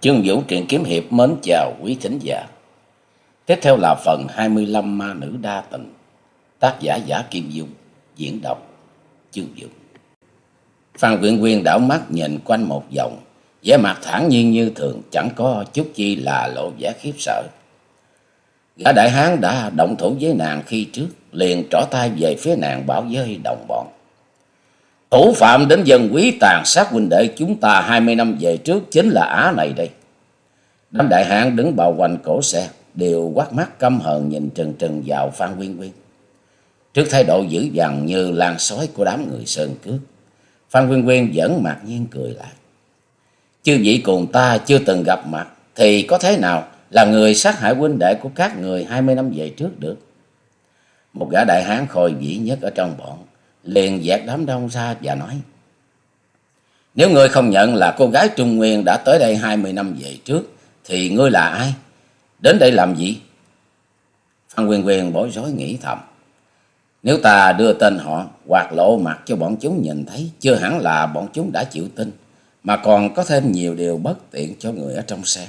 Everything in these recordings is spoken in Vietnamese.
Chương Vũ truyện kiếm hiệp mến chào quý thính giả. Tiếp theo là phần 25 ma nữ đa tình. Tác giả Giả Kim Dung, diễn đọc Chương Vũ. Phan Quyện Quyên đảo mắt nhìn quanh một vòng, vẻ mặt thản nhiên như thường, chẳng có chút chi là lộ vẻ khiếp sợ. Gã đại hán đã động thủ với nàng khi trước, liền trỏ tay về phía nàng bảo với đồng bọn. Thủ phạm đến dân quý tàn sát huynh đệ chúng ta hai mươi năm về trước chính là Á này đây. Đám đại hạng đứng bao quanh cổ xe, đều quát mắt căm hờn nhìn trừng trừng vào Phan nguyên nguyên. Trước thái độ dữ dằn như lan sói của đám người sơn cước, Phan nguyên nguyên vẫn mặc nhiên cười lại. Chư vị cùng ta chưa từng gặp mặt, thì có thế nào là người sát hại huynh đệ của các người hai mươi năm về trước được? Một gã đại hán khôi vĩ nhất ở trong bọn, liền dẹt đám đông ra và nói. Nếu ngươi không nhận là cô gái Trung Nguyên đã tới đây hai mươi năm về trước, thì ngươi là ai? Đến đây làm gì? Phan Quyền Quyền bối rối nghĩ thầm. Nếu ta đưa tên họ hoặc lộ mặt cho bọn chúng nhìn thấy, chưa hẳn là bọn chúng đã chịu tin, mà còn có thêm nhiều điều bất tiện cho người ở trong xe.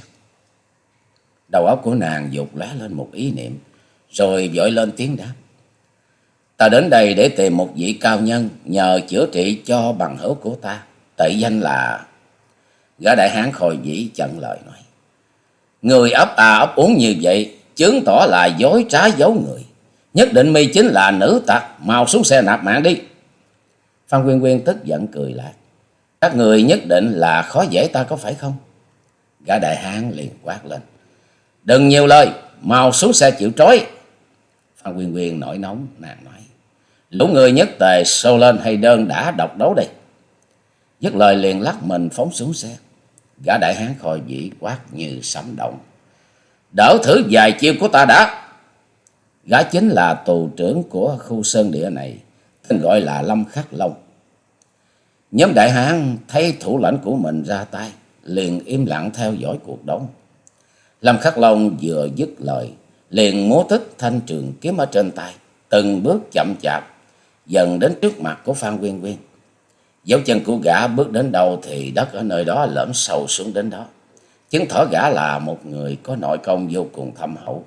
Đầu óc của nàng dục lóe lên một ý niệm, rồi vội lên tiếng đáp. Ta đến đây để tìm một vị cao nhân nhờ chữa trị cho bằng hữu của ta. Tệ danh là... Gã đại hán khôi dĩ chặn lời nói. Người ấp à ấp uống như vậy, chứng tỏ là dối trá giấu người. Nhất định mi chính là nữ tặc, mau xuống xe nạp mạng đi. Phan Quyên Quyên tức giận cười lại. Các người nhất định là khó dễ ta có phải không? Gã đại hán liền quát lên. Đừng nhiều lời, mau xuống xe chịu trói. Phan Quyên Quyên nổi nóng, nàng nói. Lũ người nhất tề sâu lên hay đơn đã độc đấu đây. Dứt lời liền lắc mình phóng xuống xe. Gã đại hán khôi dĩ quát như sấm động. Đỡ thử vài chiêu của ta đã. Gã chính là tù trưởng của khu sơn địa này. Tên gọi là Lâm Khắc Long. Nhóm đại hán thấy thủ lãnh của mình ra tay. Liền im lặng theo dõi cuộc đấu. Lâm Khắc Long vừa dứt lời. Liền múa tích thanh trường kiếm ở trên tay. Từng bước chậm chạp dần đến trước mặt của Phan Quyên Quyên. Dấu chân của gã bước đến đâu thì đất ở nơi đó lõm sâu xuống đến đó. Chứng tỏ gã là một người có nội công vô cùng thâm hậu.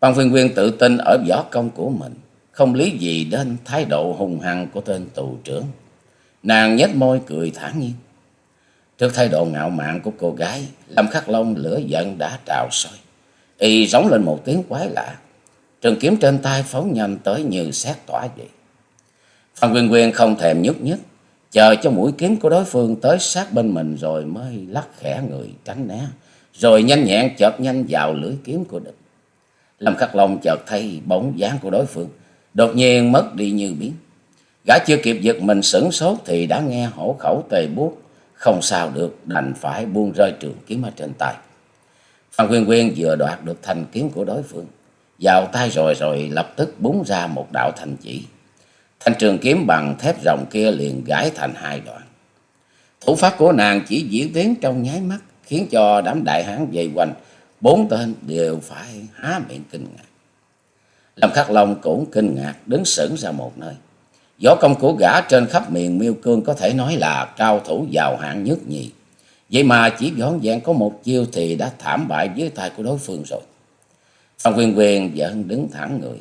Phan Quyên Quyên tự tin ở võ công của mình, không lý gì đến thái độ hung hăng của tên tù trưởng. Nàng nhếch môi cười thản nhiên. Trước thái độ ngạo mạn của cô gái, Lâm Khắc Long lửa giận đã trào sôi. Y giống lên một tiếng quái lạ. Trường kiếm trên tay phóng nhanh tới như xét tỏa vậy. Phan Quyên Quyên không thèm nhúc nhích, chờ cho mũi kiếm của đối phương tới sát bên mình rồi mới lắc khẽ người tránh né, rồi nhanh nhẹn chợt nhanh vào lưỡi kiếm của địch. Lâm Khắc Long chợt thấy bóng dáng của đối phương, đột nhiên mất đi như biến. Gã chưa kịp giật mình sửng sốt thì đã nghe hổ khẩu tề buốt, không sao được đành phải buông rơi trường kiếm ở trên tay. Phan Quyên Quyên vừa đoạt được thanh kiếm của đối phương, vào tay rồi rồi lập tức búng ra một đạo thành chỉ. Thanh trường kiếm bằng thép rồng kia liền gãy thành hai đoạn. Thủ pháp của nàng chỉ diễn tiến trong nháy mắt, khiến cho đám đại hán vây quanh, bốn tên đều phải há miệng kinh ngạc. Lâm Khắc Long cũng kinh ngạc, đứng sững ra một nơi. Võ công của gã trên khắp miền miêu cương có thể nói là cao thủ giàu hạng nhất nhì. Vậy mà chỉ vỏn vẹn có một chiêu thì đã thảm bại dưới tay của đối phương rồi. Phan Quyên Quyên vẫn đứng thẳng người.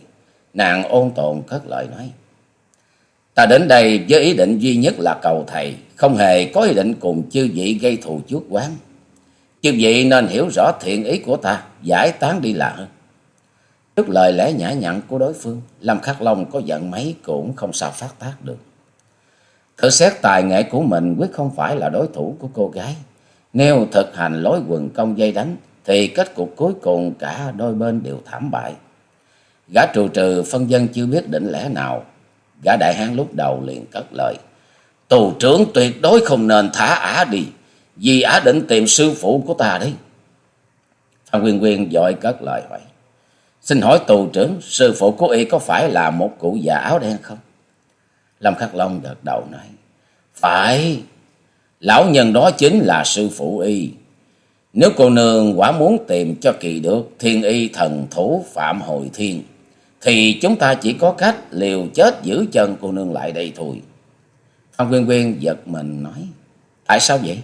Nàng ôn tồn cất lời nói. Ta đến đây với ý định duy nhất là cầu thầy. Không hề có ý định cùng chư vị gây thù chuốc quán. Chư vị nên hiểu rõ thiện ý của ta. Giải tán đi là hơn. Trước lời lẽ nhã nhặn của đối phương. Lâm Khắc Long có giận mấy cũng không sao phát tác được. Thử xét tài nghệ của mình quyết không phải là đối thủ của cô gái. Nếu thực hành lối quần công dây đánh thì kết cục cuối cùng cả đôi bên đều thảm bại. Gã trù trừ phân dân chưa biết định lẽ nào, gã đại hán lúc đầu liền cất lời. Tù trưởng tuyệt đối không nên thả ả đi, vì ả định tìm sư phụ của ta đấy. Phan Quyên Quyên dội cất lời hỏi. Xin hỏi tù trưởng, sư phụ của y có phải là một cụ già áo đen không? Lâm Khắc Long gật đầu nói. Phải, lão nhân đó chính là sư phụ y. Nếu cô nương quả muốn tìm cho kỳ được thiên y thần thủ Phạm Hồi Thiên, thì chúng ta chỉ có cách liều chết giữ chân cô nương lại đây thôi. Phan Quyên Quyên giật mình nói, tại sao vậy?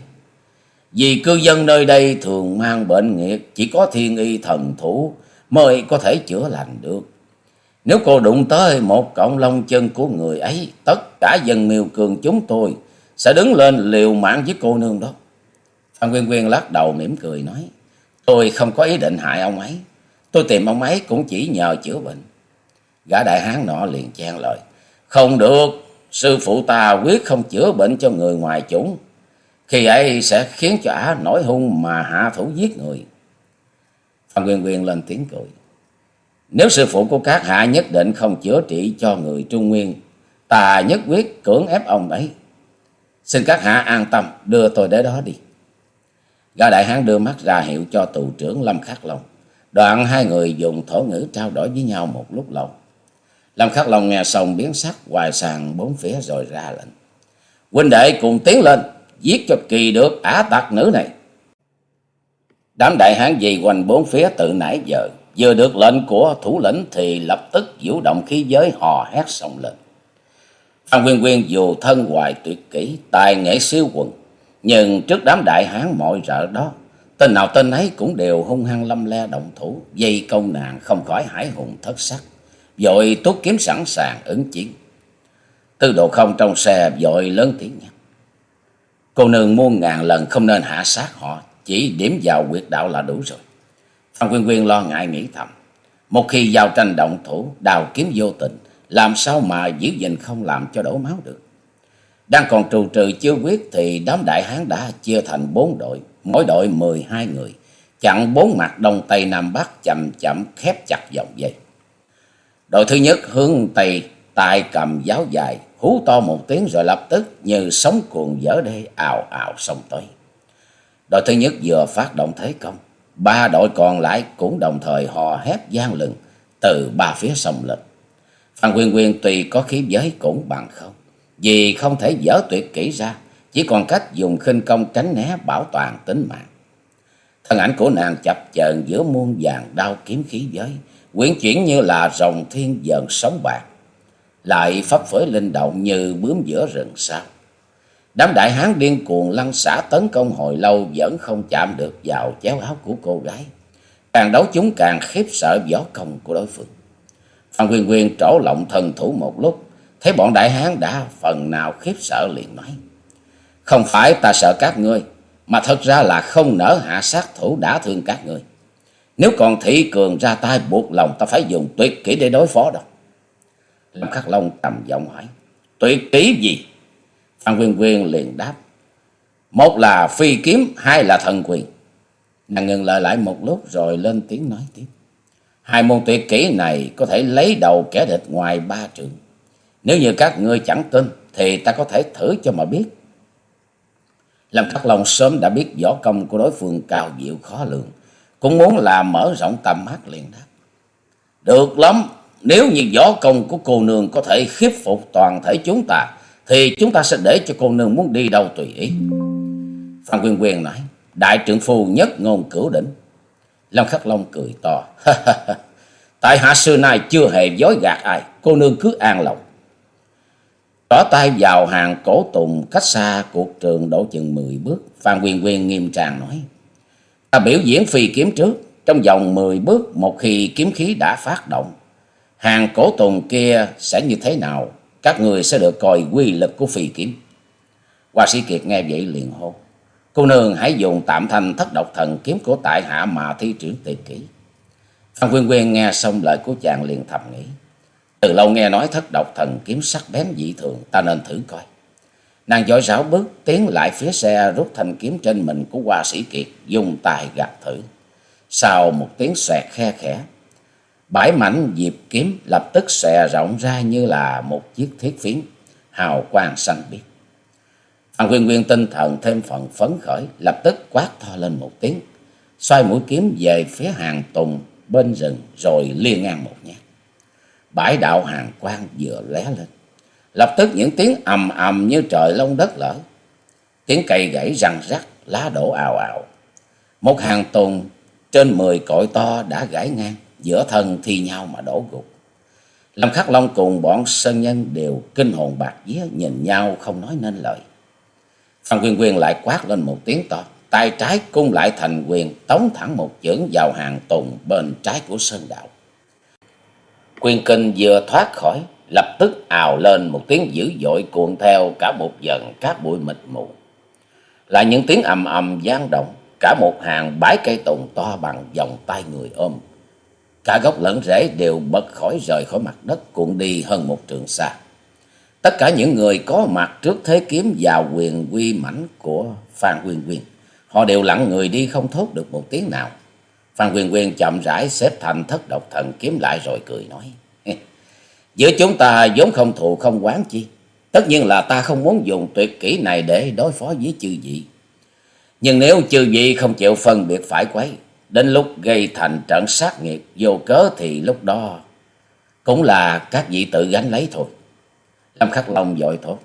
Vì cư dân nơi đây thường mang bệnh nghiệt, chỉ có thiên y thần thủ mới có thể chữa lành được. Nếu cô đụng tới một cọng lông chân của người ấy, tất cả dân miêu cường chúng tôi sẽ đứng lên liều mạng với cô nương đó. Phan Quyên Quyên lắc đầu mỉm cười nói, tôi không có ý định hại ông ấy. Tôi tìm ông ấy cũng chỉ nhờ chữa bệnh. Gã đại hán nọ liền chen lời, không được, sư phụ ta quyết không chữa bệnh cho người ngoài chúng. Khi ấy sẽ khiến cho ả nổi hung mà hạ thủ giết người. Phan Quyên Quyên lên tiếng cười. Nếu sư phụ của các hạ nhất định không chữa trị cho người Trung Nguyên, ta nhất quyết cưỡng ép ông ấy. Xin các hạ an tâm, đưa tôi đến đó đi. Gã đại hán đưa mắt ra hiệu cho tù trưởng Lâm Khắc Long. Đoạn hai người dùng thổ ngữ trao đổi với nhau một lúc lâu. Lâm Khắc Long nghe xong biến sắc hoài sàn bốn phía rồi ra lệnh. Huynh đệ cùng tiến lên, giết cho kỳ được ả tặc nữ này. Đám đại hán dì quanh bốn phía từ nãy giờ, vừa được lệnh của thủ lĩnh thì lập tức vũ động khí giới hò hét sông lên. Phan Quyên Quyên dù thân hoài tuyệt kỹ, tài nghệ siêu quần, nhưng trước đám đại hán mọi rợ đó, tên nào tên ấy cũng đều hung hăng lâm le động thủ, dây công nàng không khỏi hải hùng thất sắc, vội tốt kiếm sẵn sàng ứng chiến. Tư độ không trong xe vội lớn tiếng nhắc. Cô nương muôn ngàn lần không nên hạ sát họ, chỉ điểm vào quyệt đạo là đủ rồi. Phan Quyên Quyên lo ngại nghĩ thầm. Một khi giao tranh động thủ, đào kiếm vô tình, làm sao mà giữ gìn không làm cho đổ máu được. Đang còn trù trừ chưa quyết thì đám đại hán đã chia thành bốn đội, mỗi đội mười hai người, chặn bốn mặt đông tây nam bắc chậm chậm khép chặt vòng dây. Đội thứ nhất hướng tây tay cầm giáo dài, hú to một tiếng rồi lập tức như sóng cuồng dở đê ào ào xông tới. Đội thứ nhất vừa phát động thế công, ba đội còn lại cũng đồng thời hò hét gian lừng từ ba phía sông lên. Phan Quyên Quyên tuy có khí giới cũng bằng không, vì không thể dở tuyệt kỹ ra, chỉ còn cách dùng khinh công tránh né bảo toàn tính mạng. Thân ảnh của nàng chập chờn giữa muôn vàng đao kiếm khí giới, quyển chuyển như là rồng thiên dần sống bạc, lại phấp phới linh động như bướm giữa rừng sao. Đám đại hán điên cuồng lăn xả tấn công hồi lâu vẫn không chạm được vào chéo áo của cô gái. Càng đấu chúng càng khiếp sợ võ công của đối phương. Phan Quyên Quyên trổ lộng thần thủ một lúc, thấy bọn đại hán đã phần nào khiếp sợ liền nói. Không phải ta sợ các ngươi, mà thật ra là không nỡ hạ sát thủ đã thương các ngươi. Nếu còn thị cường ra tay buộc lòng ta phải dùng tuyệt kỹ để đối phó đâu. Lâm Khắc Long trầm giọng hỏi. Tuyệt kỹ gì? Phan Quyên Quyên liền đáp. Một là phi kiếm, hai là thần quyền. Nàng ngừng lời lại một lúc rồi lên tiếng nói tiếp. Hai môn tuyệt kỹ này có thể lấy đầu kẻ địch ngoài ba trường. Nếu như các ngươi chẳng tin thì ta có thể thử cho mà biết. Lâm Khắc Long sớm đã biết võ công của đối phương cao diệu khó lường. Cũng muốn làm mở rộng tầm mắt liền đáp. Được lắm, nếu như võ công của cô nương có thể khiếp phục toàn thể chúng ta, thì chúng ta sẽ để cho cô nương muốn đi đâu tùy ý. Phan Quyên Quyên nói, đại trưởng phu nhất ngôn cửu đỉnh. Lâm Khắc Long cười to, tại hạ xưa nay chưa hề dối gạt ai, cô nương cứ an lòng tỏ tay vào hàng cổ tùng cách xa cuộc trường đổ chừng 10 bước, Phan Quyên Quyên nghiêm trang nói, ta biểu diễn phi kiếm trước, trong vòng 10 bước một khi kiếm khí đã phát động, hàng cổ tùng kia sẽ như thế nào các người sẽ được coi quy lực của phi kiếm. Hoa sĩ Kiệt nghe vậy liền hô. Cô nương hãy dùng tạm thành thất độc thần kiếm của tại hạ mà thi triển tuyệt kỹ. Phan Quyên Quyên nghe xong lời của chàng liền thầm nghĩ. Từ lâu nghe nói thất độc thần kiếm sắc bén dị thường, ta nên thử coi. Nàng giỏi rảo bước tiến lại phía xe rút thanh kiếm trên mình của hoa sĩ Kiệt, dùng tài gạt thử. Sau một tiếng xoẹt khe khẽ, Bãi mảnh diệp kiếm lập tức xòe rộng ra như là một chiếc thiết phiến, hào quang xanh biếc. Phan Quyên Quyên tinh thần thêm phần phấn khởi, lập tức quát to lên một tiếng, xoay mũi kiếm về phía hàng tùng bên rừng rồi liên ngang một nhát. Bãi đạo hàng quang vừa lóe lên, lập tức những tiếng ầm ầm như trời lông đất lở, tiếng cây gãy răng rắc, lá đổ ào ào. Một hàng tùng trên mười cội to đã gãy ngang, giữa thân thi nhau mà đổ gục. Lâm Khắc Long cùng bọn sơn nhân đều kinh hồn bạc vía nhìn nhau không nói nên lời. Phan Quyên Quyên lại quát lên một tiếng to. tay trái cung lại thành quyền tống thẳng một chưởng vào hàng tùng bên trái của sơn đạo quyền kinh vừa thoát khỏi, lập tức ào lên một tiếng dữ dội cuộn theo cả một dần cát bụi mịt mù. Là những tiếng ầm ầm gian động, cả một hàng bãi cây tùng to bằng vòng tay người ôm. Cả gốc lẫn rễ đều bật khỏi rời khỏi mặt đất cuộn đi hơn một trường xa. Tất cả những người có mặt trước thế kiếm và quyền quy mãnh của phan quyên quyên họ đều lặng người đi không thốt được một tiếng nào phan quyên quyên chậm rãi xếp thành thất độc thần kiếm lại rồi cười nói. Giữa chúng ta vốn không thù không quán chi. Tất nhiên là ta không muốn dùng tuyệt kỹ này để đối phó với chư vị. Nhưng nếu chư vị không chịu phân biệt phải quấy, đến lúc gây thành trận sát nghiệp vô cớ thì lúc đó cũng là các vị tự gánh lấy thôi. Lâm khắc long vội thốt.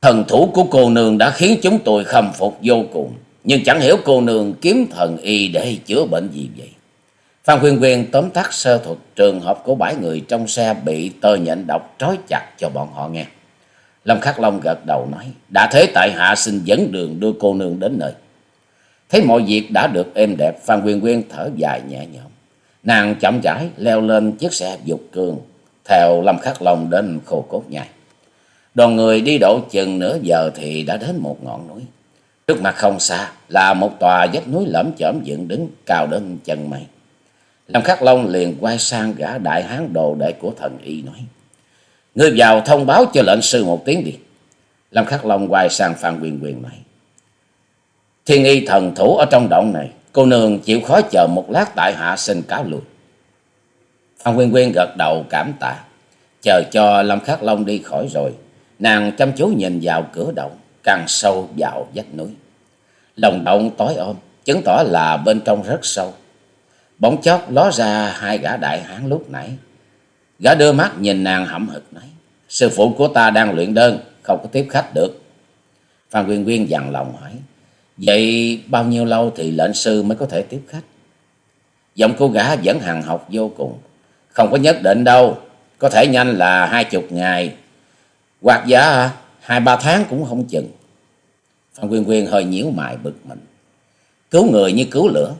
Thần thủ của cô nương đã khiến chúng tôi khâm phục vô cùng nhưng chẳng hiểu cô nương kiếm thần y để chữa bệnh gì vậy. Phan huyền Quyên tóm tắt sơ thuật, trường hợp của bảy người trong xe bị tơ nhện độc trói chặt cho bọn họ nghe. Lâm khắc long gật đầu nói, đã thế tại hạ xin dẫn đường đưa cô nương đến nơi. Thấy mọi việc đã được êm đẹp, phan huyền quyên thở dài nhẹ nhõm. Nàng chậm rãi leo lên chiếc xe dục cường, theo lâm khắc long đến khô cốt nhai. Đoàn người đi độ chừng nửa giờ thì đã đến một ngọn núi trước mặt không xa, là một tòa vách núi lởm chởm dựng đứng cao đến chân mây lâm khắc long liền quay sang gã đại hán đồ đệ của thần y nói, ngươi vào thông báo cho lệnh sư một tiếng đi. Lâm khắc long quay sang phan quyền quyền nói, thiên y thần thủ ở trong động này, cô nương chịu khó chờ một lát tại hạ xin cáo lui. Phan quyên quyên gật đầu cảm tạ. Chờ cho lâm khắc long đi khỏi rồi, nàng chăm chú nhìn vào cửa động càng sâu vào vách núi lòng động tối ôm chứng tỏ là bên trong rất sâu bỗng chốc ló ra hai gã đại hán lúc nãy gã đưa mắt nhìn nàng hậm hực nói, sư phụ của ta đang luyện đơn, không có tiếp khách được phan quyên quyên dằn lòng hỏi, Vậy bao nhiêu lâu thì lệnh sư mới có thể tiếp khách? Giọng cô gã vẫn hàng học vô cùng. Không có nhất định đâu. Có thể nhanh là hai chục ngày. Hoặc giả à? Hai, ba tháng cũng không chừng. Phan Quyên Quyên hơi nhíu mày bực mình. Cứu người như cứu lửa.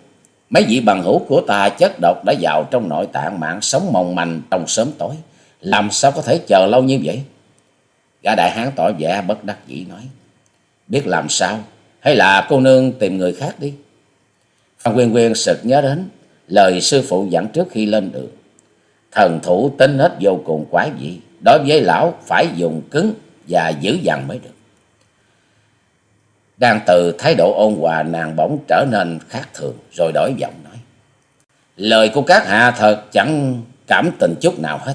Mấy vị bằng hữu của ta chất độc đã vào trong nội tạng mạng sống mong manh trong sớm tối. Làm sao có thể chờ lâu như vậy? Gã đại hán tỏ vẻ bất đắc dĩ nói. Biết làm sao? hay là cô nương tìm người khác đi phan quyên quyên sực nhớ đến lời sư phụ dặn trước khi lên đường thần thủ tính hết vô cùng quái dị đối với lão phải dùng cứng và dữ dằn mới được đang từ thái độ ôn hòa, nàng bỗng trở nên khác thường, rồi đổi giọng nói lời của các hạ thật chẳng cảm tình chút nào hết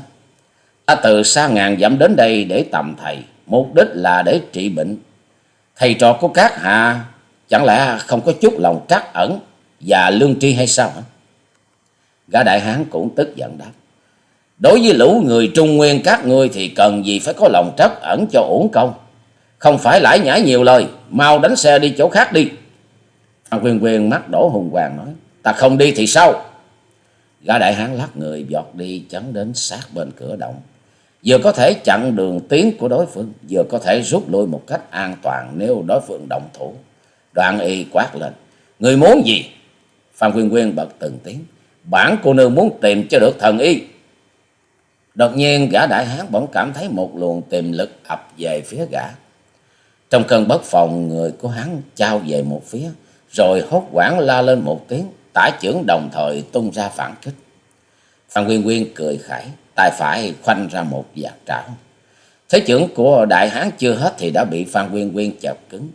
ta từ xa ngàn dặm đến đây để tầm thầy, mục đích là để trị bệnh thầy trò của các hạ chẳng lẽ không có chút lòng trắc ẩn và lương tri hay sao hả? Gã đại hán cũng tức giận đáp. Đối với lũ người trung nguyên các ngươi thì cần gì phải có lòng trắc ẩn cho uổng công. Không phải lãi nhãi nhiều lời, mau đánh xe đi chỗ khác đi. Phan Quyên Quyên mắt đổ hùng hoàng nói, ta không đi thì sao? Gã đại hán lắc người giọt đi chắn đến sát bên cửa động vừa có thể chặn đường tiến của đối phương vừa có thể rút lui một cách an toàn nếu đối phương động thủ đoạn y quát lên người muốn gì phan quyên quyên bật từng tiếng bản cô nương muốn tìm cho được thần y đột nhiên, gã đại hán bỗng cảm thấy một luồng tiềm lực ập về phía gã. Trong cơn bất phòng, người của hắn trao về một phía, rồi hốt quảng la lên một tiếng, tả trưởng đồng thời tung ra phản kích. Phan nguyên nguyên cười khải, tay phải khoanh ra một vạt trảo. Thế trưởng của đại hán chưa hết thì đã bị phan nguyên nguyên chọc cứng.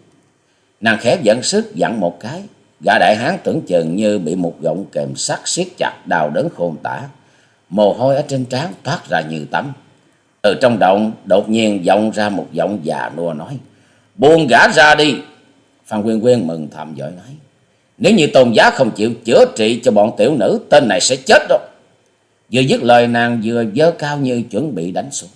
Nàng khẽ dẫn sức dặn một cái, gã đại hán tưởng chừng như bị một gọng kềm sắt siết chặt đào đớn khôn tả mồ hôi ở trên trán toát ra như tắm từ trong động đột nhiên vọng ra một giọng già nua nói buông gã ra đi phan quyên quyên mừng thầm giỏi nói nếu như tôn giá không chịu chữa trị cho bọn tiểu nữ tên này sẽ chết đâu Vừa dứt lời nàng vừa dơ cao như chuẩn bị đánh xuống.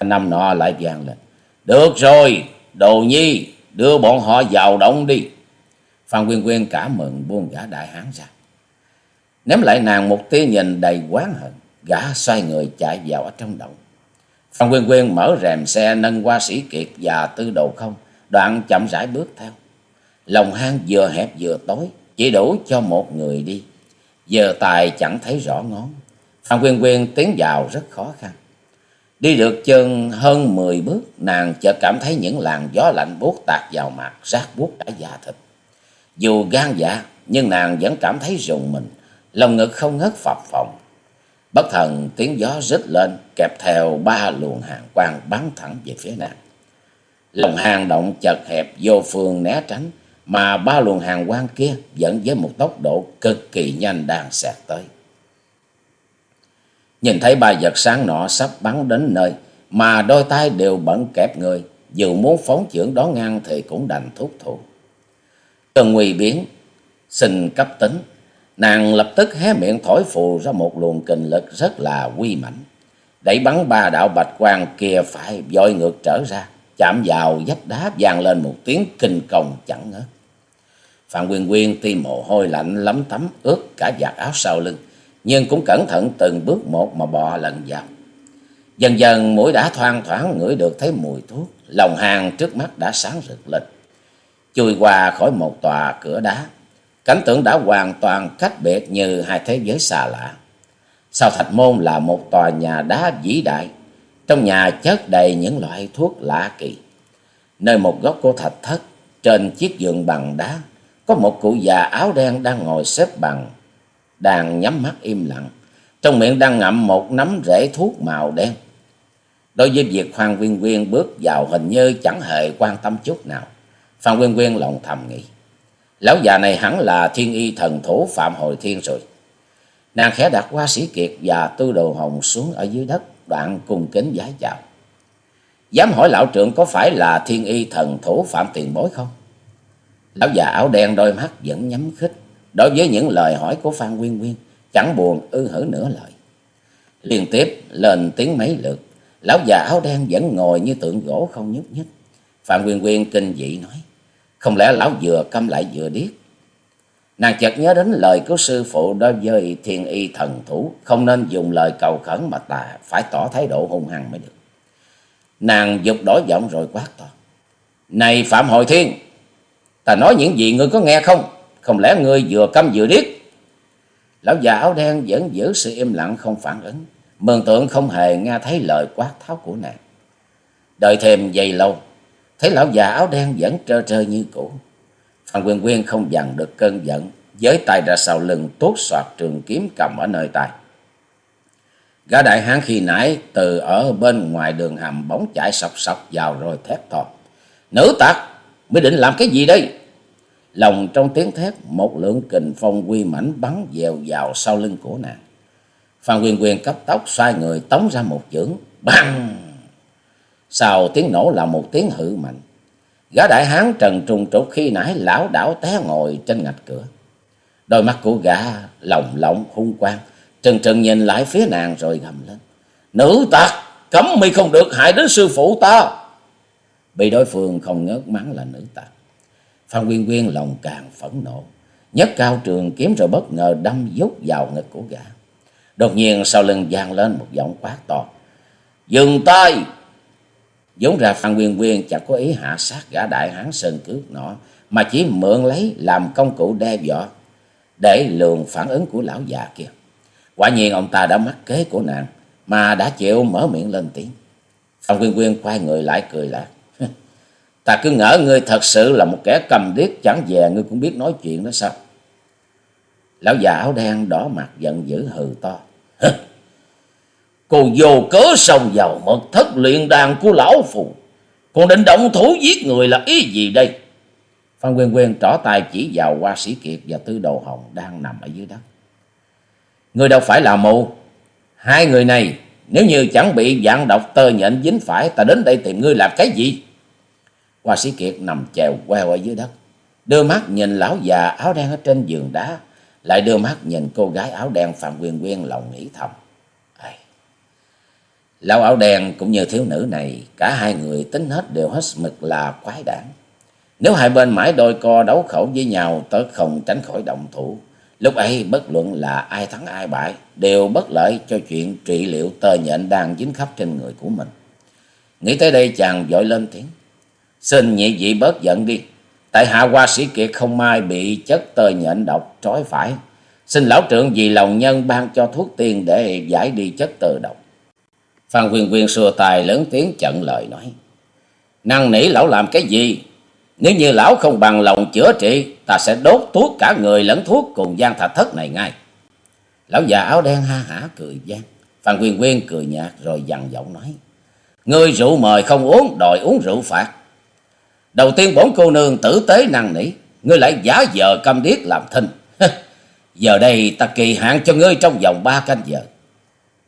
Thanh năm nọ lại vang lên. Được rồi, đồ nhi, đưa bọn họ vào động đi. Phan Quyên Quyên cả mừng buông gã đại hán ra. Ném lại nàng một tia nhìn đầy quán hận, gã xoay người chạy vào ở trong động. Phan Quyên Quyên mở rèm xe nâng qua sĩ kiệt và tư đồ không, đoạn chậm rãi bước theo. Lòng hang vừa hẹp vừa tối, chỉ đủ cho một người đi. Giờ tài chẳng thấy rõ ngón. Phan Quyên Quyên tiến vào rất khó khăn. Đi được chân hơn mười bước, nàng chợt cảm thấy những làn gió lạnh buốt tạt vào mặt, rát buốt cả da thịt. Dù gan dạ, nhưng nàng vẫn cảm thấy rùng mình, lòng ngực không ngớt phập phồng. Bất thần tiếng gió rít lên, kẹp theo ba luồng hàng quang bắn thẳng về phía nàng. Lòng hàng động chật hẹp vô phương né tránh, mà ba luồng hàng quang kia vẫn với một tốc độ cực kỳ nhanh đang xẹt tới. Nhìn thấy ba vật sáng nọ sắp bắn đến nơi, mà đôi tay đều bận kẹp người, dù muốn phóng chưởng đón ngang thì cũng đành thúc thủ. Trần Nguy biến, xin cấp tính, nàng lập tức hé miệng thổi phù ra một luồng kình lực rất là uy mãnh, đẩy bắn ba đạo bạch quang kia phải dội ngược trở ra, chạm vào vách đá vang lên một tiếng kinh công chẳng ngớt. phan quyên Quyên tim mồ hôi lạnh lấm tấm ướt cả vạt áo sau lưng, nhưng cũng cẩn thận từng bước một mà bò lần vào. Dần dần mũi đã thoang thoảng ngửi được thấy mùi thuốc, lòng hàng trước mắt đã sáng rực lên. Chui qua khỏi một tòa cửa đá, cảnh tượng đã hoàn toàn cách biệt như hai thế giới xa lạ. Sau thạch môn là một tòa nhà đá vĩ đại, trong nhà chất đầy những loại thuốc lạ kỳ. Nơi một góc của thạch thất, trên chiếc giường bằng đá, có một cụ già áo đen đang ngồi xếp bằng, đang nhắm mắt im lặng, trong miệng đang ngậm một nắm rễ thuốc màu đen. Đối với việc Hoàng Quyên Quyên bước vào hình như chẳng hề quan tâm chút nào. Phan Quyên Quyên lòng thầm nghĩ. Lão già này hẳn là thiên y thần thủ Phạm Hồi Thiên rồi. Nàng khẽ đặt qua sĩ kiệt và tư đồ hồng xuống ở dưới đất, đoạn cùng kính giá chào. Dám hỏi lão trưởng có phải là thiên y thần thủ Phạm Tiền Bối không? Lão già áo đen đôi mắt vẫn nhắm khích. Đối với những lời hỏi của Phan nguyên nguyên chẳng buồn ư hử nửa lời. Liên tiếp lên tiếng mấy lượt, lão già áo đen vẫn ngồi như tượng gỗ không nhúc nhích. Phan nguyên nguyên kinh dị nói, không lẽ lão vừa câm lại vừa điếc? Nàng chợt nhớ đến lời của sư phụ đối với thiên y thần thủ, không nên dùng lời cầu khẩn mà ta phải tỏ thái độ hung hăng mới được. Nàng dục đổi giọng rồi quát to. Này Phạm Hội Thiên, ta nói những gì ngươi có nghe không? Không lẽ ngươi vừa câm vừa điếc? Lão già áo đen vẫn giữ sự im lặng không phản ứng, mường tượng không hề nghe thấy lời quát tháo của nàng. Đợi thêm giây lâu, thấy lão già áo đen vẫn trơ trơ như cũ. Phan Quyên Quyên không dằn được cơn giận, với tay ra sau lưng tuốt soạt trường kiếm cầm ở nơi tay. Gã đại hán khi nãy từ ở bên ngoài đường hầm bóng chạy sọc sọc vào rồi thét thọt Nữ tặc, mới định làm cái gì đây? Lòng trong tiếng thét, một lượng kình phong quy mảnh bắn dèo vào sau lưng của nàng. Phan Quyên Quyên cấp tốc xoay người tống ra một chưởng, băng! Sau tiếng nổ là một tiếng hự mạnh. Gã đại hán trần trùng trục khi nãy lão đảo té ngồi trên ngạch cửa. Đôi mắt của gã lồng lộng hung quang, trần trừng nhìn lại phía nàng rồi gầm lên. Nữ tặc, cấm mi không được hại đến sư phụ ta. Bị đối phương không ngớt mắng là nữ tặc. Phan Quyên Quyên lòng càng phẫn nộ, nhấc cao trường kiếm rồi bất ngờ đâm dút vào ngực của gã. Đột nhiên sau lưng vang lên một giọng quát to. Dừng tay! Vốn ra Phan nguyên Quyên chẳng có ý hạ sát gã đại hán sơn cước nọ, mà chỉ mượn lấy làm công cụ đe dọa để lường phản ứng của lão già kia. Quả nhiên ông ta đã mắc kế của nàng, mà đã chịu mở miệng lên tiếng. Phan nguyên Quyên quay người lại cười lạc. Ta cứ ngỡ ngươi thật sự là một kẻ cầm điếc chẳng về ngươi cũng biết nói chuyện đó sao? Lão già áo đen đỏ mặt giận dữ hừ to. Cô vô cớ sông vào mật thất luyện đàn của lão phù. Còn định động thủ giết người là ý gì đây? Phan Quyên Quyên trỏ tay chỉ vào qua sĩ kiệt và tư đồ hồng đang nằm ở dưới đất. Người đâu phải là mù. Hai người này, nếu như chẳng bị dạng độc tơ nhện dính phải, ta đến đây tìm ngươi làm cái gì? Hoa sĩ Kiệt nằm chèo queo ở dưới đất. Đưa mắt nhìn lão già áo đen ở trên giường đá. Lại đưa mắt nhìn cô gái áo đen Phạm Quyên Quyên lòng nghĩ thầm. Lão áo đen cũng như thiếu nữ này. Cả hai người tính hết đều hết mực là quái đản. Nếu hai bên mãi đôi co đấu khẩu với nhau tới không tránh khỏi động thủ. Lúc ấy, bất luận là ai thắng ai bại, đều bất lợi cho chuyện trị liệu tơ nhện đang dính khắp trên người của mình. Nghĩ tới đây, chàng vội lên tiếng. Xin nhị vị bớt giận đi. Tại hạ qua sĩ kiệt không may bị chất tơ nhện độc trói phải. Xin lão trưởng vì lòng nhân ban cho thuốc tiên để giải đi chất tơ độc. Phan Quyên Quyên xua tài lớn tiếng chận lời nói. Năng nỉ lão làm cái gì? Nếu như lão không bằng lòng chữa trị, ta sẽ đốt thuốc cả người lẫn thuốc cùng gian thạch thất này ngay. Lão già áo đen ha hả cười gian. Phan Quyên Quyên cười nhạt rồi dằn giọng nói. Ngươi rượu mời không uống, đòi uống rượu phạt. Đầu tiên bổn cô nương tử tế năng nỉ, ngươi lại giả vờ câm điếc làm thinh. giờ đây ta kỳ hạn cho ngươi trong vòng ba canh giờ.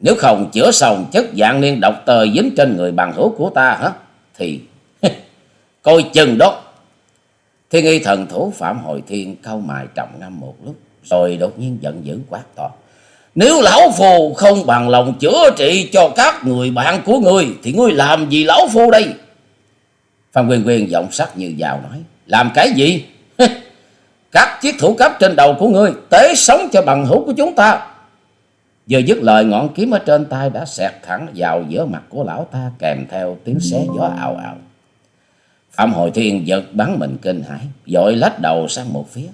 Nếu không chữa xong chất dạng niên độc tờ dính trên người bằng hữu của ta hả? Thì, coi chừng đó. Thiên y thần thủ Phạm Hồi Thiên cau mài trầm ngâm một lúc. Rồi đột nhiên giận dữ quát to. Nếu lão phù không bằng lòng chữa trị cho các người bạn của ngươi. Thì ngươi làm gì lão phu đây? Phan Quyên Quyên giọng sắc như vào nói. Làm cái gì? các chiếc thủ cấp trên đầu của ngươi. Tế sống cho bằng hữu của chúng ta. Vừa dứt lời ngọn kiếm ở trên tay đã xẹt thẳng vào giữa mặt của lão ta kèm theo tiếng xé gió ào ào. Phạm Hồi Thiên giật bắn mình kinh hãi, dội lách đầu sang một phía.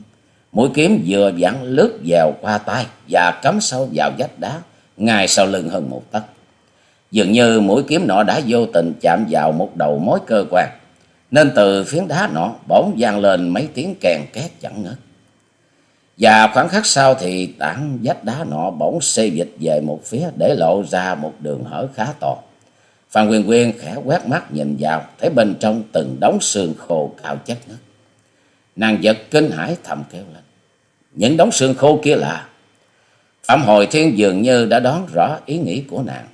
Mũi kiếm vừa vặn lướt vào qua tay và cắm sâu vào vách đá, ngay sau lưng hơn một tấc. Dường như mũi kiếm nọ đã vô tình chạm vào một đầu mối cơ quan, nên từ phiến đá nọ bỗng vang lên mấy tiếng kèn két chẳng ngớt. Và khoảng khắc sau thì tảng vách đá nọ bỗng xê dịch về một phía để lộ ra một đường hở khá to. Phan Quyền Quyên khẽ quét mắt nhìn vào, thấy bên trong từng đống xương khô cao chất ngất. Nàng giật kinh hãi thầm kêu lên. Những đống xương khô kia là... Phạm Hồi Thiên dường như đã đoán rõ ý nghĩ của nàng.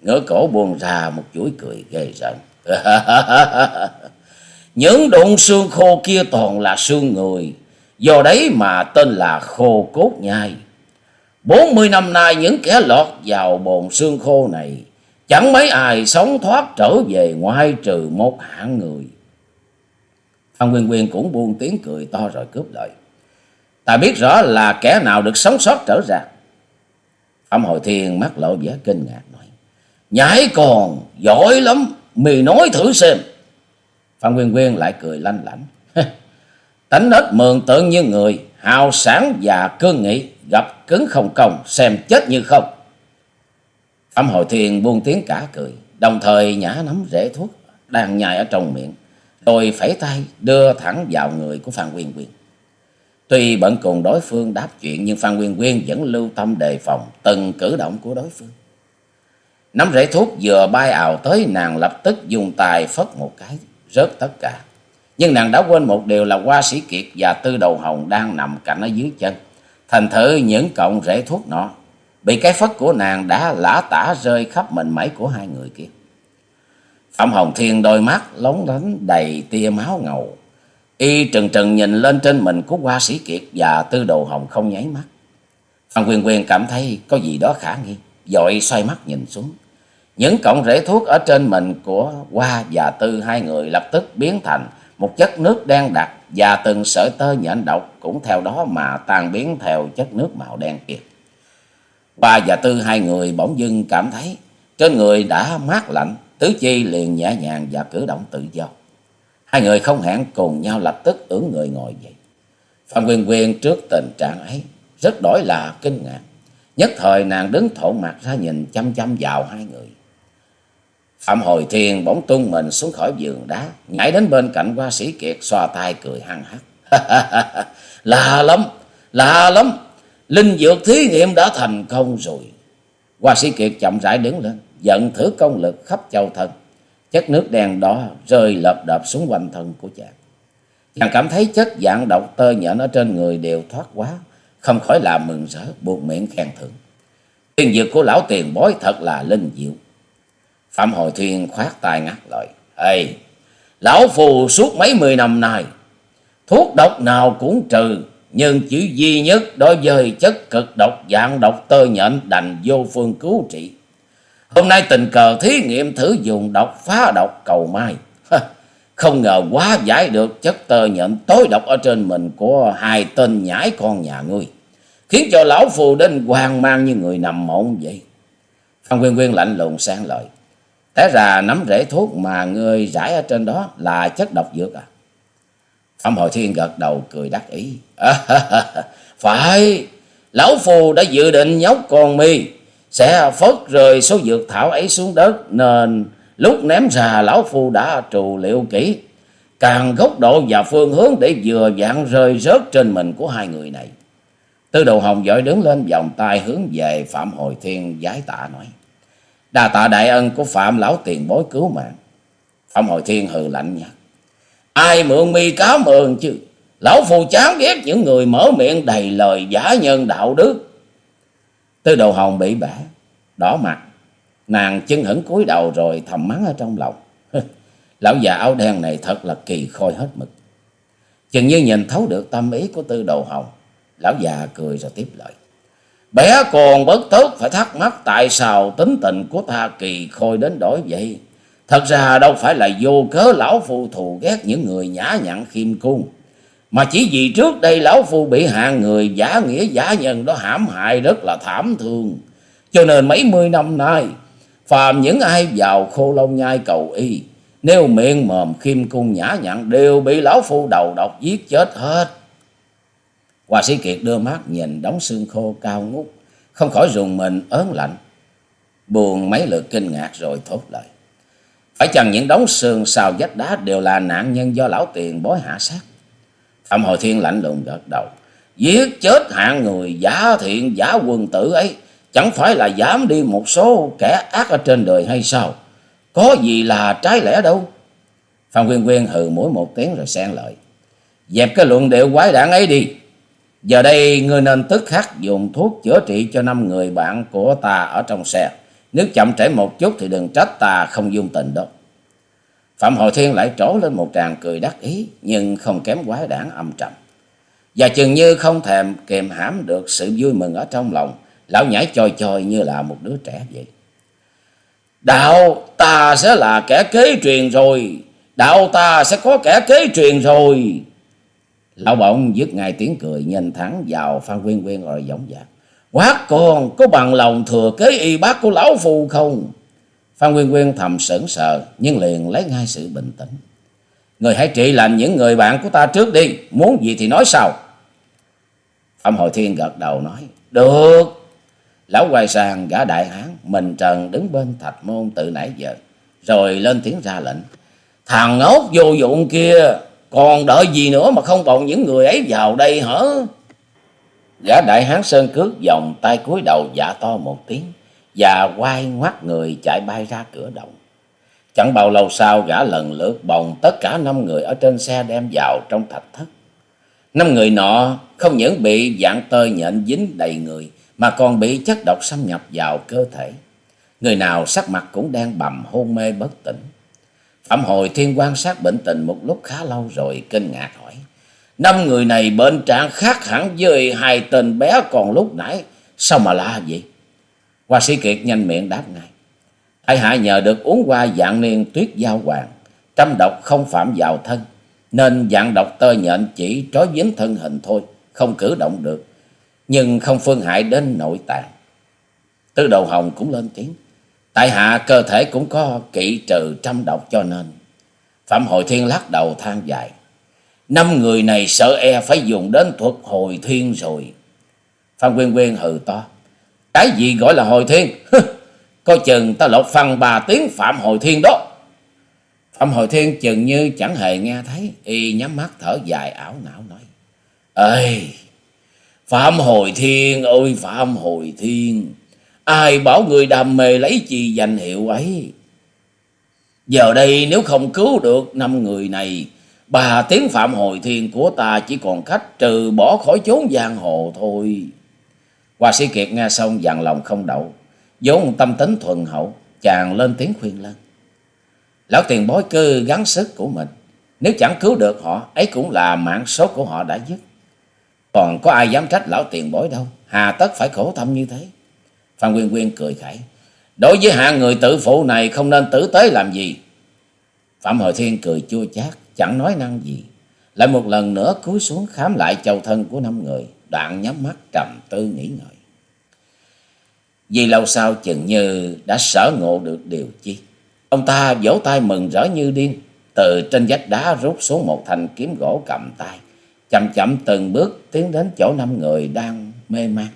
Ngỡ cổ buồn ra một chuỗi cười ghê rợn. Những đụng xương khô kia toàn là xương người. Do đấy mà tên là khô cốt nhai. Bốn mươi năm nay những kẻ lọt vào bồn xương khô này Chẳng mấy ai sống thoát trở về ngoài trừ một hạng người. Phan nguyên nguyên cũng buông tiếng cười to rồi cướp lời. Ta biết rõ là kẻ nào được sống sót trở ra. Phạm Hội Thiên mắt lộ vẻ kinh ngạc nói. Nhãi còn, giỏi lắm, mì nói thử xem. Phan nguyên nguyên lại cười lanh lảnh. Tánh hết mường tượng như người, hào sản và cương nghị, gặp cứng không công, xem chết như không. Phạm Hội Thiền buông tiếng cả cười, đồng thời nhả nắm rễ thuốc đang nhai ở trong miệng, rồi phẩy tay đưa thẳng vào người của Phan Quyên Quyên. Tuy bận cùng đối phương đáp chuyện nhưng Phan Quyên Quyên vẫn lưu tâm đề phòng từng cử động của đối phương. Nắm rễ thuốc vừa bay ào tới nàng lập tức dùng tài phất một cái, rớt tất cả. Nhưng nàng đã quên một điều là hoa sĩ kiệt và tư đầu hồng đang nằm cạnh ở dưới chân. Thành thử những cọng rễ thuốc nọ Bị cái phất của nàng đã lã tả rơi khắp mình mẩy của hai người kia. Phạm Hồng Thiên đôi mắt lóng lánh đầy tia máu ngầu. Y trừng trừng nhìn lên trên mình của hoa sĩ kiệt và tư đồ hồng không nháy mắt. Phan Quyền Quyền cảm thấy có gì đó khả nghi, vội xoay mắt nhìn xuống. Những cọng rễ thuốc ở trên mình của Hoa và Tư hai người lập tức biến thành một chất nước đen đặc và từng sợi tơ nhện độc cũng theo đó mà tan biến theo chất nước màu đen kia. Ba và Tư hai người bỗng dưng cảm thấy trên người đã mát lạnh, tứ chi liền nhẹ nhàng và cử động tự do. Hai người không hẹn cùng nhau lập tức ưỡn người ngồi dậy. Phạm Quyên Quyên trước tình trạng ấy rất đổi là kinh ngạc. Nhất thời nàng đứng thộn mặt ra nhìn chăm chăm vào hai người. Phạm Hồi Thiên bỗng tung mình xuống khỏi giường đá, nhảy đến bên cạnh qua sĩ Kiệt xoa tay cười hăng hắc. lạ lắm, lạ lắm, Linh dược thí nghiệm đã thành công rồi. Hoa sĩ Kiệt chậm rãi đứng lên, giận thử công lực khắp châu thân. Chất nước đen đó rơi lợp đợp xuống quanh thân của chàng. Chàng cảm thấy chất dạng độc tơ nhện ở trên người đều thoát quá, không khỏi làm mừng rỡ, buộc miệng khen thưởng. Tiền dược của lão tiền bói thật là linh diệu. Phạm Hồi Thiên khoát tay ngắt lời. Ê, lão phù suốt mấy mươi năm nay, thuốc độc nào cũng trừ, nhưng chỉ duy nhất đối với chất cực độc dạng độc tơ nhện đành vô phương cứu trị. Hôm nay tình cờ thí nghiệm thử dùng độc phá độc cầu mai. Không ngờ quá giải được chất tơ nhện tối độc ở trên mình của hai tên nhãi con nhà ngươi. Khiến cho lão phù đến hoang mang như người nằm mộng vậy. Phan Quyên Quyên lạnh lùng sang lời. Té ra nắm rễ thuốc mà ngươi giải ở trên đó là chất độc dược à? Phạm hồi Thiên gật đầu cười đắc ý. À, phải, Lão Phu đã dự định nhóc con mi sẽ phớt rời số dược thảo ấy xuống đất nên lúc ném ra Lão Phu đã trù liệu kỹ. Càng góc độ và phương hướng để vừa dạng rơi rớt trên mình của hai người này. Tư đầu hồng giỏi đứng lên vòng tay hướng về Phạm Hồi Thiên giái tạ nói. Đà tạ đại ân của Phạm Lão tiền bối cứu mạng. Phạm Hồi Thiên hừ lạnh nhạt. Ai mượn mi cám ơn chứ. Lão phù chán ghét những người mở miệng đầy lời giả nhân đạo đức. Tư đồ hồng bị bẻ, đỏ mặt. Nàng chân hững cúi đầu rồi thầm mắng ở trong lòng. Lão già áo đen này thật là kỳ khôi hết mực. Chừng như nhìn thấu được tâm ý của tư đồ hồng. Lão già cười rồi tiếp lời. Bé còn bất tớt phải thắc mắc tại sao tính tình của ta kỳ khôi đến đổi vậy. Thật ra đâu phải là vô cớ lão phu thù ghét những người nhã nhặn khiêm cung. Mà chỉ vì trước đây lão phu bị hạng người giả nghĩa giả nhân đó hãm hại rất là thảm thương. Cho nên mấy mươi năm nay, phàm những ai vào khô lâu nhai cầu y, nếu miệng mồm khiêm cung nhã nhặn đều bị lão phu đầu độc giết chết hết. Hòa sĩ Kiệt đưa mắt nhìn đống xương khô cao ngút, không khỏi dùng mình ớn lạnh. Buồn mấy lượt kinh ngạc rồi thốt lời. Phải chăng những đống xương xào vách đá đều là nạn nhân do lão tiền bói hạ sát? Phạm Hồi Thiên lạnh lùng gật đầu. Giết chết hạng người giả thiện giả quân tử ấy chẳng phải là dám đi một số kẻ ác ở trên đời hay sao? Có gì là trái lẽ đâu. Phạm Quyên Quyên hừ mũi một tiếng rồi xen lợi. Dẹp cái luận điệu quái đảng ấy đi. Giờ đây ngươi nên tức khắc dùng thuốc chữa trị cho năm người bạn của ta ở trong xe. Nếu chậm trễ một chút thì đừng trách ta không dung tình đâu. Phạm Hội Thiên lại trổ lên một tràng cười đắc ý, nhưng không kém quái đản âm trầm. Và chừng như không thèm kềm hãm được sự vui mừng ở trong lòng, lão nhảy choi choi như là một đứa trẻ vậy. Đạo ta sẽ là kẻ kế truyền rồi, đạo ta sẽ có kẻ kế truyền rồi. Lão bỗng dứt ngay tiếng cười nhìn thẳng vào Phan Quyên Quyên rồi giống dạc. Quát con có bằng lòng thừa kế y bác của lão phù không? Phan Quyên Quyên thầm sững sờ nhưng liền lấy ngay sự bình tĩnh. Người hãy trị lành những người bạn của ta trước đi, muốn gì thì nói sao? Phạm Hội Thiên gật đầu nói, được. Lão quay sang gã đại hán, mình trần đứng bên thạch môn từ nãy giờ, rồi lên tiếng ra lệnh. Thằng ngốc vô dụng kia, còn đợi gì nữa mà không bồng những người ấy vào đây hả? Gã đại hán sơn cước vòng tay cúi đầu dạ to một tiếng và quay ngoắt người chạy bay ra cửa động. Chẳng bao lâu sau, gã lần lượt bồng tất cả năm người ở trên xe đem vào trong thạch thất. Năm người nọ không những bị dạng tơi nhện dính đầy người, mà còn bị chất độc xâm nhập vào cơ thể. Người nào sắc mặt cũng đang bầm, hôn mê bất tỉnh ẩm Hồi Thiên quan sát bệnh tình một lúc khá lâu rồi, kinh ngạc hỏi. Năm người này bệnh trạng khác hẳn với hai tên bé còn lúc nãy. Sao mà lạ vậy? Hoa sĩ Kiệt nhanh miệng đáp ngay. Thái hạ nhờ được uống qua dạng niên tuyết giao hoàng. Trăm độc không phạm vào thân. Nên dạng độc tơ nhện chỉ trói dính thân hình thôi. Không cử động được. Nhưng không phương hại đến nội tạng. Tư đầu hồng cũng lên tiếng. Tại hạ cơ thể cũng có kỵ trừ trăm độc cho nên. Phạm Hội Thiên lắc đầu than dài. Năm người này sợ e phải dùng đến thuật hồi thiên rồi. Phan Quyên Quyên hừ to. Cái gì gọi là hồi thiên? Coi chừng ta lột phần bà tiếng Phạm Hồi Thiên đó. Phạm Hồi Thiên chừng như chẳng hề nghe thấy. Y nhắm mắt thở dài ảo não nói. ơi Phạm Hồi Thiên ơi, Phạm Hồi Thiên! Ai bảo người đam mê lấy chi danh hiệu ấy? Giờ đây nếu không cứu được năm người này Bà tiếng phạm hồi thiên của ta chỉ còn cách trừ bỏ khỏi chốn giang hồ thôi. hòa sĩ Kiệt nghe xong dặn lòng không đậu. vốn tâm tính thuần hậu, chàng lên tiếng khuyên lân. Lão tiền bối cứ gắng sức của mình. Nếu chẳng cứu được họ, ấy cũng là mạng số của họ đã dứt. Còn có ai dám trách lão tiền bối đâu. Hà tất phải khổ tâm như thế. Phan Quyên Quyên cười khẩy. Đối với hạng người tự phụ này không nên tử tế làm gì. Phạm Hồi Thiên cười chua chát chẳng nói năng gì. Lại một lần nữa cúi xuống khám lại châu thân của năm người, đoạn nhắm mắt trầm tư nghĩ ngợi. Vì lâu sau chừng như đã sở ngộ được điều chi. Ông ta vỗ tay mừng rỡ như điên, từ trên vách đá rút xuống một thanh kiếm gỗ cầm tay, chậm chậm từng bước tiến đến chỗ năm người đang mê man.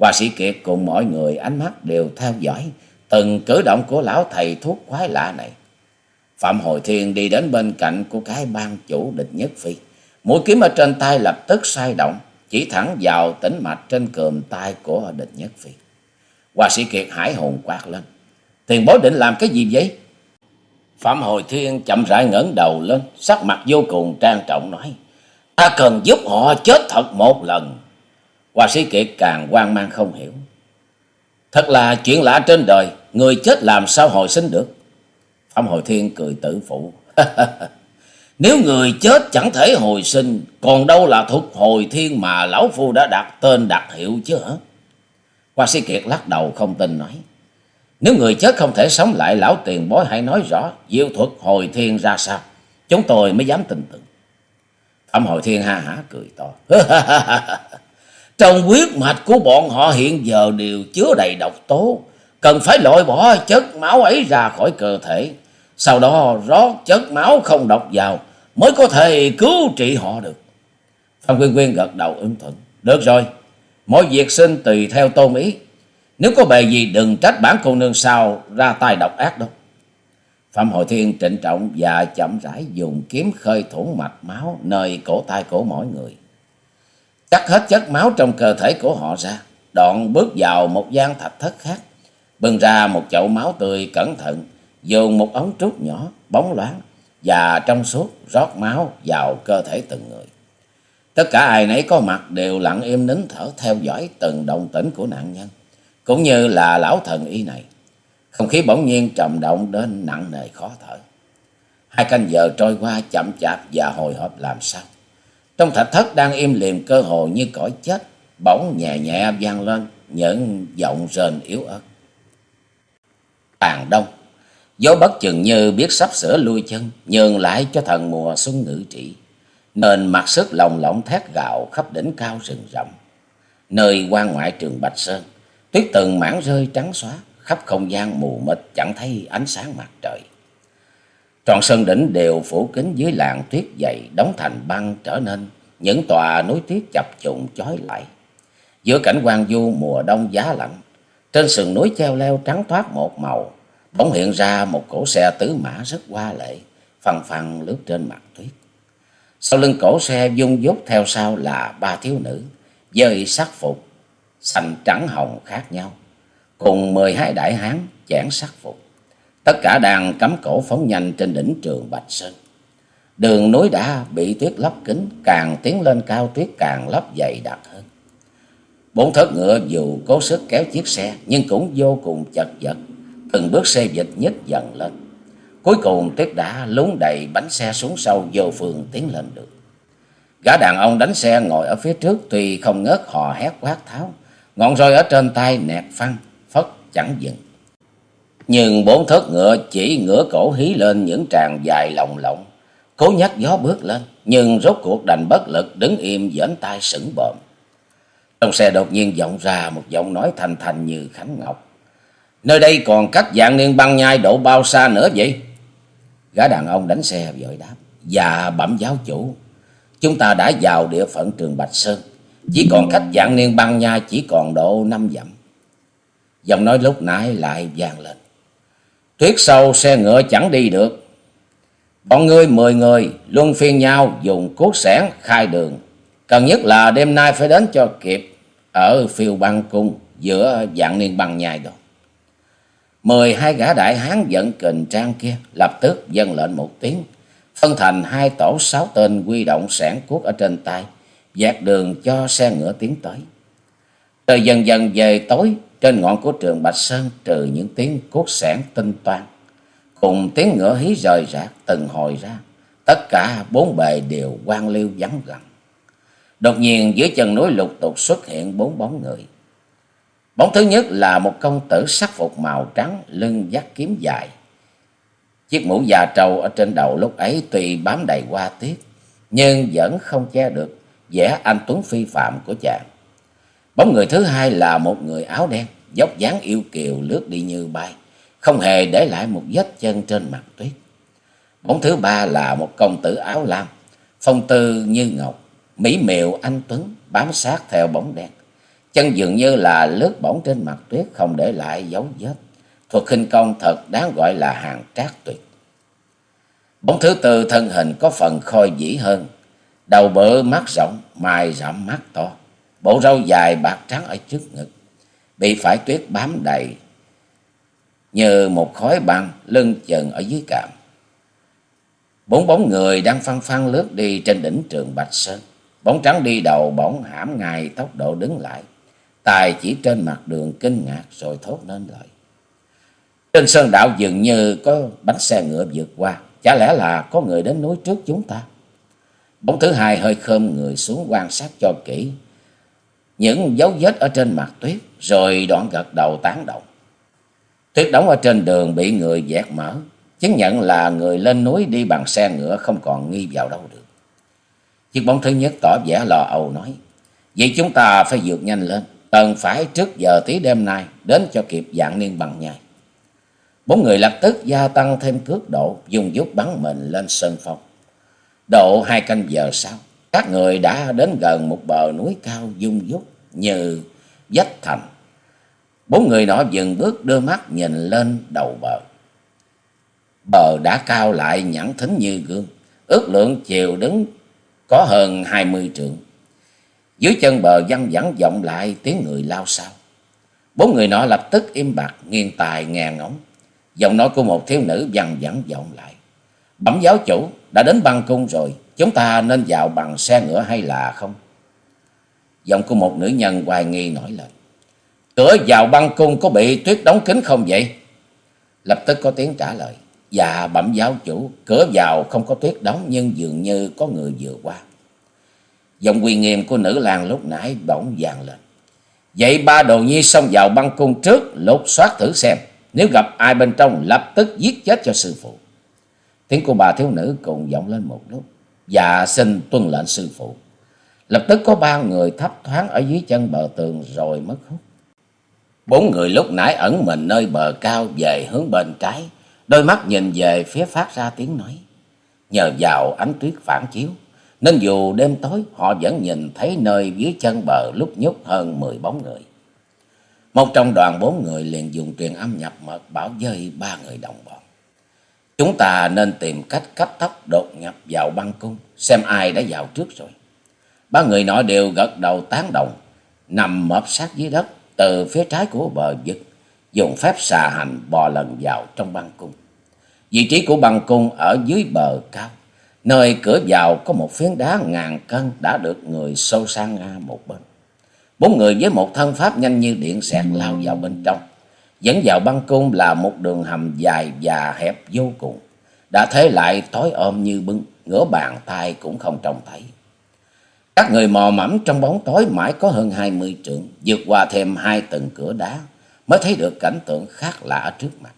Hoa sĩ Kiệt cùng mọi người ánh mắt đều theo dõi từng cử động của lão thầy thuốc quái lạ này. Phạm Hồi Thiên đi đến bên cạnh của cái ban chủ địch nhất phi. Mũi kiếm ở trên tay lập tức sai động, chỉ thẳng vào tĩnh mạch trên cườm tay của địch nhất phi. Hoa sĩ Kiệt hải hồn quát lên. Tiền bối định làm cái gì vậy? Phạm Hồi Thiên chậm rãi ngẩng đầu lên, sắc mặt vô cùng trang trọng nói. Ta cần giúp họ chết thật một lần. Hoa sĩ Kiệt càng quan mang không hiểu. Thật là chuyện lạ trên đời, người chết làm sao hồi sinh được? Phạm Hồi Thiên cười tự phụ. Nếu người chết chẳng thể hồi sinh, còn đâu là thuật hồi thiên mà lão phu đã đặt tên đặt hiệu chứ hả? Hoa sĩ Kiệt lắc đầu không tin nói. Nếu người chết không thể sống lại, lão tiền bối hãy nói rõ diệu thuật hồi thiên ra sao. Chúng tôi mới dám tin tưởng. Phạm Hồi Thiên ha hả cười to. Trong huyết mạch của bọn họ hiện giờ đều chứa đầy độc tố. Cần phải loại bỏ chất máu ấy ra khỏi cơ thể. Sau đó rót chất máu không độc vào mới có thể cứu trị họ được. phan Quyên Quyên gật đầu ứng thuận. Được rồi, mọi việc xin tùy theo tôn ý. Nếu có bề gì đừng trách bản cô nương sao ra tay độc ác đâu. Phạm Hội Thiên trịnh trọng và chậm rãi dùng kiếm khơi thủng mạch máu nơi cổ tay của mỗi người. Cắt hết chất máu trong cơ thể của họ ra, đoạn bước vào một gian thạch thất khác, bưng ra một chậu máu tươi cẩn thận, dùng một ống trúc nhỏ, bóng loáng và trong suốt rót máu vào cơ thể từng người. Tất cả ai nấy có mặt đều lặng im nín thở theo dõi từng động tĩnh của nạn nhân, cũng như là lão thần y này. Không khí bỗng nhiên trầm động đến nặng nề khó thở. Hai canh giờ trôi qua chậm chạp và hồi hộp làm sao. Trong thạch thất đang im lìm cơ hồ như cõi chết, bỗng nhẹ nhẹ vang lên những giọng rền yếu ớt. Tàn đông, gió bất chừng như biết sắp sửa lui chân, nhường lại cho thần mùa xuân ngự trị. Nên mặt sức lồng lộng thét gạo khắp đỉnh cao rừng rậm. Nơi quan ngoại trường Bạch Sơn, tuyết từng mảng rơi trắng xóa, khắp không gian mù mịt chẳng thấy ánh sáng mặt trời. Tròn sơn đỉnh đều phủ kín dưới làn tuyết dày đóng thành băng trở nên những tòa núi tuyết chập trùng chói lại. Giữa cảnh quan du mùa đông giá lạnh, trên sườn núi treo leo trắng toát một màu, bỗng hiện ra một cỗ xe tứ mã rất hoa lệ, phăng phăng lướt trên mặt tuyết. Sau lưng cỗ xe dung dút theo sau là ba thiếu nữ, dơi sắc phục, xanh trắng hồng khác nhau cùng mười hai đại hán chẽn sắc phục. Tất cả đang cắm cổ phóng nhanh trên đỉnh trường Bạch Sơn. Đường núi đã bị tuyết lấp kín, càng tiến lên cao tuyết càng lấp dày đặc hơn. Bốn thớt ngựa dù cố sức kéo chiếc xe, nhưng cũng vô cùng chật vật, từng bước xe dịch nhích dần lên. Cuối cùng tuyết đã lún đầy bánh xe xuống sâu vô phường tiến lên được. Gã đàn ông đánh xe ngồi ở phía trước tuy không ngớt hò hét quát tháo, ngọn roi ở trên tay nẹt phăng, chẳng dừng. Nhưng bốn thớt ngựa chỉ ngửa cổ hí lên những tràng dài lồng lộng, cố nhắc gió bước lên, nhưng rốt cuộc đành bất lực đứng im dẫn tay sững bợm. Trong xe đột nhiên vọng ra một giọng nói thành thành như khánh ngọc. Nơi đây còn cách dạng niên băng nhai độ bao xa nữa vậy? Gã đàn ông đánh xe vội đáp. Dạ bẩm giáo chủ, chúng ta đã vào địa phận trường Bạch Sơn. Chỉ còn cách dạng niên băng nhai chỉ còn độ năm dặm. Giọng nói lúc nãy lại vang lên. Tuyết sâu xe ngựa chẳng đi được. Bọn ngươi mười người luân phiên nhau dùng cuốc sẻn khai đường. Cần nhất là đêm nay phải đến cho kịp ở phiêu băng cung giữa dạng niên băng nhai đó. Mười hai gã đại hán giận kình trang kia lập tức dâng lệnh một tiếng. Phân thành hai tổ sáu tên quy động sẻn cuốc ở trên tay. Dạt đường cho xe ngựa tiến tới. Trời dần dần về tối trên ngọn của trường Bạch Sơn trừ những tiếng cốt sẻn tinh toan, cùng tiếng ngựa hí rời rạc từng hồi ra, tất cả bốn bề đều quan liêu vắng gần. Đột nhiên dưới chân núi lục tục xuất hiện bốn bóng người. Bóng thứ nhất là một công tử sắc phục màu trắng, lưng dắt kiếm dài. Chiếc mũ già trâu ở trên đầu lúc ấy tuy bám đầy hoa tiết, nhưng vẫn không che được vẻ anh tuấn phi phạm của chàng. Bóng người thứ hai là một người áo đen, dốc dáng yêu kiều lướt đi như bay, không hề để lại một vết chân trên mặt tuyết. Bóng thứ ba là một công tử áo lam, phong tư như ngọc, mỹ miều anh tuấn, bám sát theo bóng đen. Chân dường như là lướt bóng trên mặt tuyết không để lại dấu vết. Thuật khinh công thật đáng gọi là hàng trác tuyệt. Bóng thứ tư thân hình có phần khôi dĩ hơn, đầu bự mắt rộng, mày rậm mắt to, bộ râu dài bạc trắng ở trước ngực, bị phải tuyết bám đầy như một khói băng lưng chừng ở dưới cạm. Bốn bóng người đang phăng phăng lướt đi trên đỉnh trường Bạch Sơn. Bóng trắng đi đầu bỗng hãm ngay tốc độ đứng lại. Tài chỉ trên mặt đường kinh ngạc rồi thốt nên lời. Trên sơn đạo dường như có bánh xe ngựa vượt qua. Chả lẽ là có người đến núi trước chúng ta? Bóng thứ hai hơi khơm người xuống quan sát cho kỹ. Những dấu vết ở trên mặt tuyết rồi đoạn gật đầu tán động. Tuyết đóng ở trên đường bị người dẹt mở. Chứng nhận là người lên núi đi bằng xe ngựa không còn nghi vào đâu được. Chiếc bóng thứ nhất tỏ vẻ lò âu nói. Vậy chúng ta phải vượt nhanh lên. Cần phải trước giờ tí đêm nay đến cho kịp dạng niên bằng nhai. Bốn người lập tức gia tăng thêm cước độ, dùng dút bắn mình lên sân phong. Độ hai canh giờ sau, các người đã đến gần một bờ núi cao dung dút như vách thành. Bốn người nọ dừng bước đưa mắt nhìn lên đầu bờ. Bờ đã cao lại nhẵn thính như gương, ước lượng chiều đứng có hơn hai mươi trượng. Dưới chân bờ văng vẳng vọng lại tiếng người lao sao. Bốn người nọ lập tức im bặt, nghiêng tài nghe ngóng. Giọng nói của một thiếu nữ văng vẳng vọng lại. Bẩm giáo chủ, đã đến băng cung rồi, chúng ta nên vào bằng xe ngựa hay là không? Giọng của một nữ nhân hoài nghi nổi lên. Cửa vào băng cung có bị tuyết đóng kín không vậy? Lập tức có tiếng trả lời. Dạ bẩm giáo chủ, cửa vào không có tuyết đóng nhưng dường như có người vừa qua. Giọng quy nghiêm của nữ lang lúc nãy bỗng vàng lên. Vậy ba đồ nhi xông vào băng cung trước, lục soát thử xem. Nếu gặp ai bên trong, lập tức giết chết cho sư phụ. Tiếng của bà thiếu nữ cùng vọng lên một lúc. Dạ xin tuân lệnh sư phụ. Lập tức có ba người thấp thoáng ở dưới chân bờ tường rồi mất hút. Bốn người lúc nãy ẩn mình nơi bờ cao về hướng bên trái. Đôi mắt nhìn về phía phát ra tiếng nói. Nhờ vào ánh tuyết phản chiếu. Nên dù đêm tối họ vẫn nhìn thấy nơi dưới chân bờ lúc nhúc hơn mười bóng người. Một trong đoàn bốn người liền dùng truyền âm nhập mật bảo dây ba người đồng bọn. Chúng ta nên tìm cách cấp tốc đột nhập vào băng cung, xem ai đã vào trước rồi. Ba người nọ đều gật đầu tán đồng, nằm mập sát dưới đất từ phía trái của bờ vực, dùng phép xà hành bò lần vào trong băng cung. Vị trí của băng cung ở dưới bờ cao, nơi cửa vào có một phiến đá ngàn cân đã được người sâu sang nga một bên. Bốn người với một thân pháp nhanh như điện xẹt lao vào bên trong. Dẫn vào băng cung là một đường hầm dài và hẹp vô cùng. Đã thế lại tối ôm như bưng, ngửa bàn tay cũng không trông thấy. Các người mò mẫm trong bóng tối mãi có hơn hai mươi trượng, vượt qua thêm hai tầng cửa đá, mới thấy được cảnh tượng khác lạ trước mặt.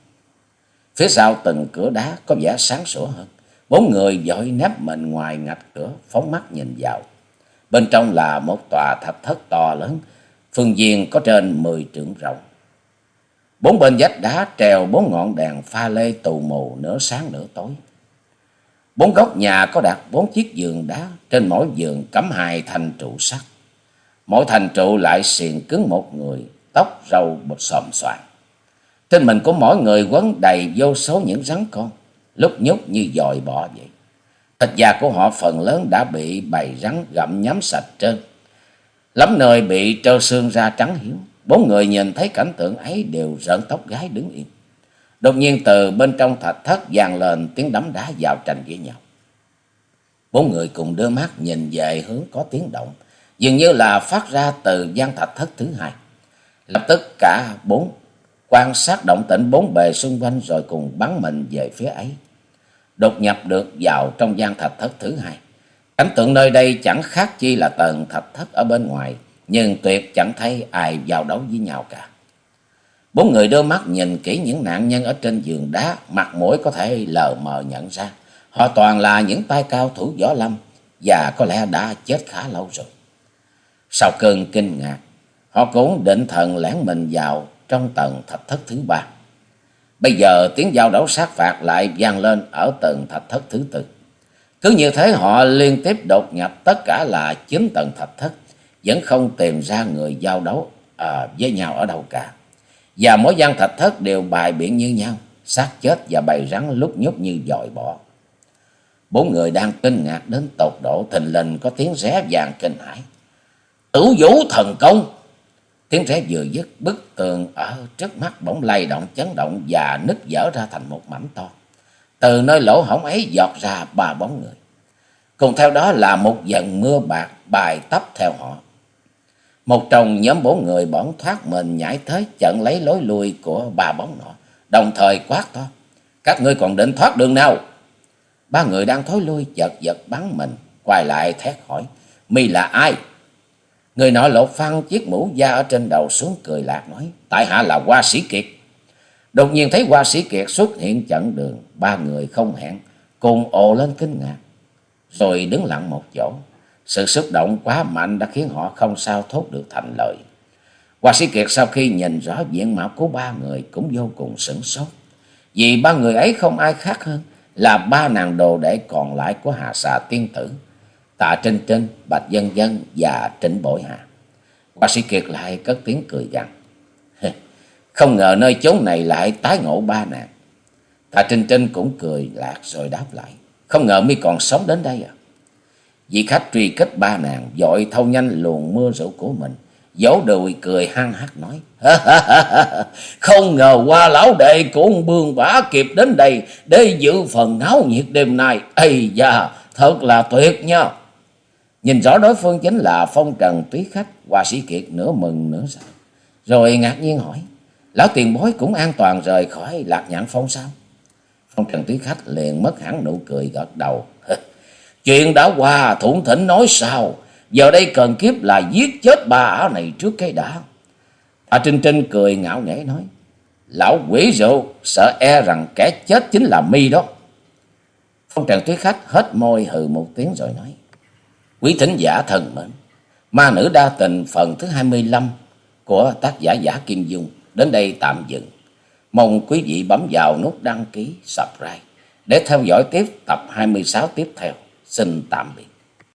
Phía sau từng cửa đá có vẻ sáng sủa hơn. Bốn người dội nép mình ngoài ngạch cửa, phóng mắt nhìn vào. Bên trong là một tòa thạch thất to lớn, phương viên có trên mười trượng rộng. Bốn bên vách đá treo bốn ngọn đèn pha lê tù mù nửa sáng nửa tối. Bốn góc nhà có đặt bốn chiếc giường đá, trên mỗi giường cắm hai thanh trụ sắt. Mỗi thành trụ lại xiềng cứng một người, tóc râu bột xòm xoàn. Trên mình của mỗi người quấn đầy vô số những rắn con, lúc nhúc như dòi bọ vậy. Thịt da của họ phần lớn đã bị bầy rắn gặm nhắm sạch trơn. Lắm nơi bị trơ xương ra trắng hiếu. Bốn người nhìn thấy cảnh tượng ấy đều rợn tóc gái đứng yên. Đột nhiên từ bên trong thạch thất vang lên tiếng đấm đá vào tranh với nhau. Bốn người cùng đưa mắt nhìn về hướng có tiếng động, dường như là phát ra từ gian thạch thất thứ hai. Lập tức cả bốn quan sát động tĩnh bốn bề xung quanh rồi cùng bắn mình về phía ấy. Đột nhập được vào trong gian thạch thất thứ hai. Cảnh tượng nơi đây chẳng khác chi là tầng thạch thất ở bên ngoài, nhưng tuyệt chẳng thấy ai vào đấu với nhau cả. Bốn người đưa mắt nhìn kỹ những nạn nhân ở trên giường đá, mặt mũi có thể lờ mờ nhận ra. Họ toàn là những tay cao thủ võ lâm, và có lẽ đã chết khá lâu rồi. Sau cơn kinh ngạc, họ cũng định thần lẻn mình vào trong tầng thạch thất thứ ba. Bây giờ tiếng giao đấu sát phạt lại vang lên ở tầng thạch thất thứ tư. Cứ như thế họ liên tiếp đột nhập tất cả là chín tầng thạch thất, vẫn không tìm ra người giao đấu à, với nhau ở đâu cả. Và mỗi gian thạch thất đều bài biện như nhau, xác chết và bầy rắn lúc nhúc như dòi bỏ. Bốn người đang kinh ngạc đến tột độ thình lình có tiếng ré vàng kinh hãi. Tử vũ thần công! Tiếng ré vừa dứt, bức tường ở trước mắt bỗng lay động chấn động và nứt vỡ ra thành một mảnh to. Từ nơi lỗ hổng ấy giọt ra ba bóng người. Cùng theo đó là một dần mưa bạc bài tấp theo họ. Một trong nhóm bốn người bỗng thoát mình nhảy tới chặn lấy lối lui của ba bóng nọ, đồng thời quát to. Các ngươi còn định thoát đường nào? Ba người đang thối lui chợt giật bắn mình, quay lại thét hỏi. Mi là ai? Người nọ lột phăng chiếc mũ da ở trên đầu xuống cười lạc nói. Tại hạ là Hoa Sĩ Kiệt. Đột nhiên thấy Hoa Sĩ Kiệt xuất hiện chặn đường. Ba người không hẹn, cùng ồ lên kinh ngạc. Rồi đứng lặng một chỗ. Sự xúc động quá mạnh đã khiến họ không sao thốt được thành lời. Hoa Sĩ Kiệt sau khi nhìn rõ diện mạo của ba người cũng vô cùng sửng sốt. Vì ba người ấy không ai khác hơn là ba nàng đồ đệ còn lại của Hà Xà Tiên Tử. Tạ Trinh Trinh, Bạch Dân Dân và Trịnh Bội Hà. Hoa sĩ Kiệt lại cất tiếng cười gằn. Không ngờ nơi chốn này lại tái ngộ ba nàng. Tạ Trinh Trinh cũng cười lạc rồi đáp lại. Không ngờ mi còn sống đến đây à? Vị khách truy kích ba nàng, dội thâu nhanh luồng mưa rượu của mình. Dấu đùi cười hăng hắc nói. Không ngờ qua lão đệ cũng bương bá kịp đến đây để giữ phần náo nhiệt đêm nay. Ây da, thật là tuyệt nha. Nhìn rõ đối phương chính là phong trần túy khách, hoa sĩ kiệt nửa mừng nửa sợ. Rồi ngạc nhiên hỏi, lão tiền bối cũng an toàn rời khỏi lạc nhạn phong sao? Phong trần túy khách liền mất hẳn nụ cười gật đầu. Chuyện đã qua, thủng thỉnh nói sao? Giờ đây cần kiếp là giết chết ba ả này trước cái đã. a Trinh Trinh cười ngạo nghễ nói, lão quỷ rượu, sợ e rằng kẻ chết chính là mi đó. Phong trần túy khách hết môi hừ một tiếng rồi nói. Quý thính giả thần mến, Ma nữ đa tình phần thứ 25 của tác giả Giả Kim Dung đến đây tạm dừng. Mong quý vị bấm vào nút đăng ký, subscribe để theo dõi tiếp tập 26 tiếp theo. Xin tạm biệt.